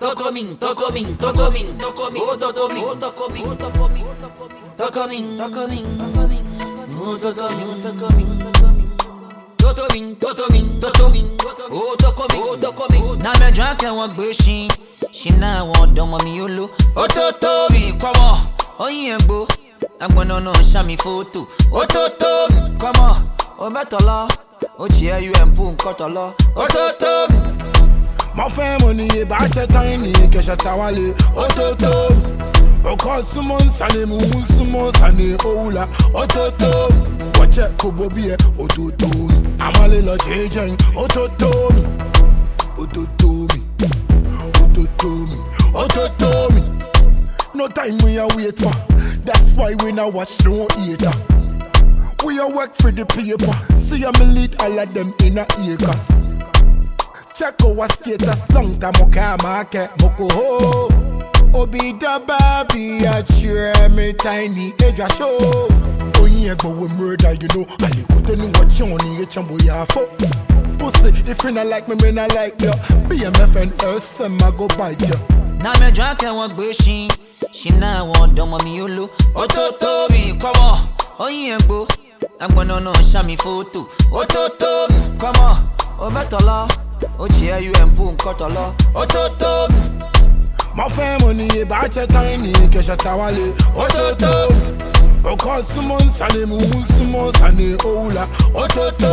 Tocomin, tocomin, tocomin, tocomin, oh tocomin, oh tocomin, oh tocomin, tocomin, tocomin, oh tocomin, tocomin, tocomin, tocomin, tocomin, oh tocomin, oh tocomin. Na me drunk and walk bushing, she na want don't want me yolo. Oh tocomin, come on, oh yeah bro. Agbọ̀nà náà ṣàmì fótò. Ó tó tó mi, come on, ó mẹ́tọ̀ lọ. Ó ṣe ẹ́ un fún nǹkan tọ̀ lọ. Ó tó tó mi. Mo fẹ́ mo ní ibà ṣe tán ní kẹ̀ṣẹ̀ táwálé ó tó tó. Ọkọ súnmọ́ nsàlẹ̀ mú súnmọ́ nsàlẹ̀ òwúlà ó tó kò bó bí ẹ ó tó mi. Àmàlẹ́ lọ ṣe é jẹun ó tó tó mi. Ó tó tó mi. Ó tó tó mi. Ó mi. No time we are wait for. That's why we now watch no eater. We a work for the paper. See I'm lead all of them in a acres. Check our status long time okay market boko ho. Obi da baby a cheer me tiny age a show. Oyin egbo we murder you know. Ali kote ni watch on ni chambo ya fo. Pussy if you not like me me not like you. BMF and and I go bite you. Na me drunk and walk bushing. She na want don't want me yolo. Ó tó tó mi, come on, ó yín ẹ̀gbọ́. Agbọ̀nà náà ṣàmì fótò. Ó tó tó mi, come on, ó mẹ́tọ̀ lọ. Ó ṣe ẹ́ un fún nǹkan tọ̀ lọ. Ó tó tó mi. Mo fẹ́ mo ní ibà ṣe tán ní kẹ̀ṣẹ̀ táwálé ó tó tó. Ọkọ súnmọ́ nsàlẹ̀ mú un súnmọ́ nsàlẹ̀ òwúlà ó tó tó.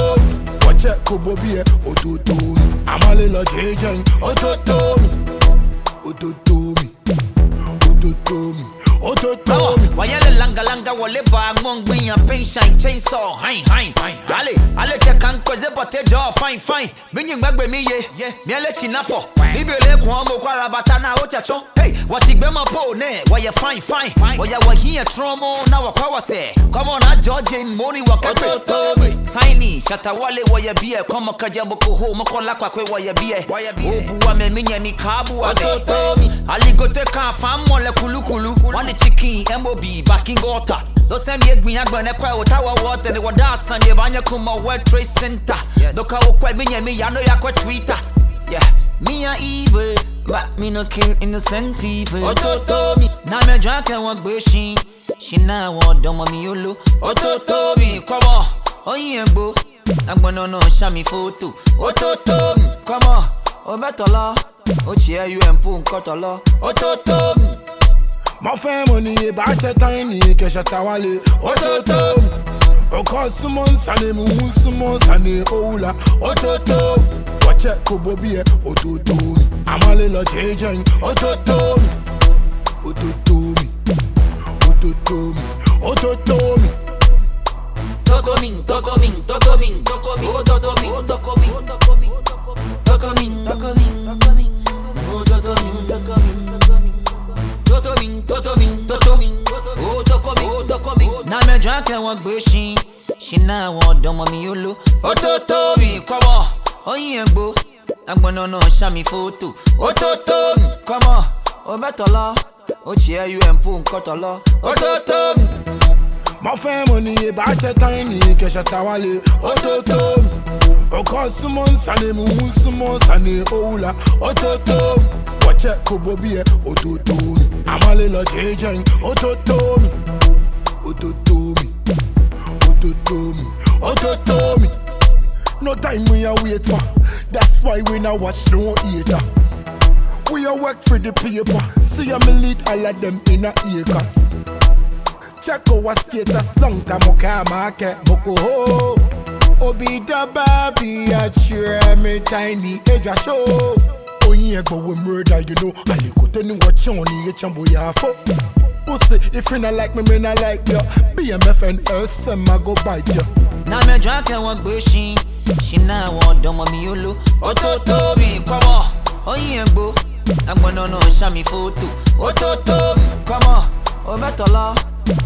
Wọ́chẹ̀ kò bó bí ẹ ó tó tó mi. Àmàlẹ́ lọ ṣe é jẹun ó tó tó mi. Ó tó tó mi. Ó tó tó mi. Tó mi. wayɛle langalanga wɔle baa ŋmɔngbin a penshine chainsaw hein hein ale ale cɛ kan kɔze bɔte jɔ fine fine. Minyi gbɛgbe mi ye miɛle tsi nafɔ bibele kɔn mo kɔ arabata na o cɛ hey wɔsi gbɛmɔ po ne wɔyɛ fine fine wɔyɛ wɔ hiɛ trɔmɔ na wɔkɔ wɔsɛ kɔmɔ na jɔje mori wɔ kɛkɛ saini shatawale wɔyɛ biɛ kɔmɔ kɛjɛ boko ho mɔkɔla kwakwe wɔyɛ biɛ obuwa mɛ mi nyɛ ni kaabu wa dɛ aligote kan fan mɔlɛ kulukulu. Wɔne chicken mob backing gota dosɛm yɛ gbin agbɛnɛ kɔ otawa wɔtɛ ne wɔda asanye banyɛ kuma wɔ trade center. Doka wokɔ mi nyɛ mi ya no yakɔ twitter Yeah, me a evil, but me no kill innocent people. Ototo mi, na me drunk and walk bushing. She na want don't want me. Ototo mi, come on, oh yeah bro. Agbọ̀nà náà ṣàmì fótò. Ototo mi, come on, ó mẹ́tọ̀ lọ. Ó ṣe ẹ́ un fún nǹkan tọ̀ lọ. Ototo mi. Mo fẹ́ mo ní ibà ṣe tán ní kẹ̀ṣẹ̀ táwálé ó tó tó. Ọkọ súnmọ́ nsàlẹ̀ mú un súnmọ́ nsàlẹ̀ òwúlà ó tó tó. Wọ́chẹ̀ kò bó bí ẹ tó mi. Àmàlẹ́ lọ ṣe é jẹun tó mi. Tó mi. Tó mi. Tó mi. Oh oh tocomin, oh tocomin, tocomin, tocomin, oh tocomin, tocomin, tocomin, tocomin, tocomin, oh tocomin, oh tocomin. Na. Oh come on, oh yeah bro. Agbọ̀nà náà ṣàmì fótò. Ó tó mi, come on, ó mẹ́tọ̀ lọ. Ó ṣe ẹ́ un fún nǹkan tọ̀ lọ. Ó tó tó mi. Mo fẹ́ mo ní ibà ṣe tán ní kẹ̀ṣẹ̀ táwálé tó tó. Ọkọ súnmọ́ nsàlẹ̀ mú un súnmọ́ nsàlẹ̀ òwúlà tó tó. Wọ́chẹ̀ kò bó bí ẹ tó mi. Àmàlẹ́ lọ tó tó mi. Tó mi. Tó mi. Tó mi. No time we are wait for. That's why we now watch no eater. We a work for the paper. See I'm lead all of them in a acres. Check our status long time okay market boko ho. Obi da baby a cheer me tiny age a show. Oyin egbo we murder you know. Ali kote ni watch on chambo ya fo. Pussy if you not like me me not like you. BMF and us and I go bite you. Na me drunk and walk bushing. She na want don't want me yolo. Ototo mi, come on, oh yeah bro. Agbọ̀nà náà ṣàmì fótò. Ototo mi, come on, ó mẹ́tọ̀ lọ.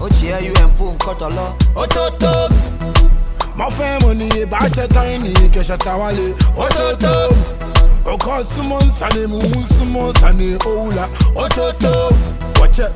Ó ṣe ẹ́ un fún nǹkan tọ̀ lọ. Ototo mi. Mo fẹ́ mo ní ibà ṣe tán ní kẹ̀ṣẹ̀ táwálé ó tó tó. Ọkọ súnmọ́ nsàlẹ̀ mú un súnmọ́ nsàlẹ̀ òwúlà ó tó tó. Wọ́chẹ̀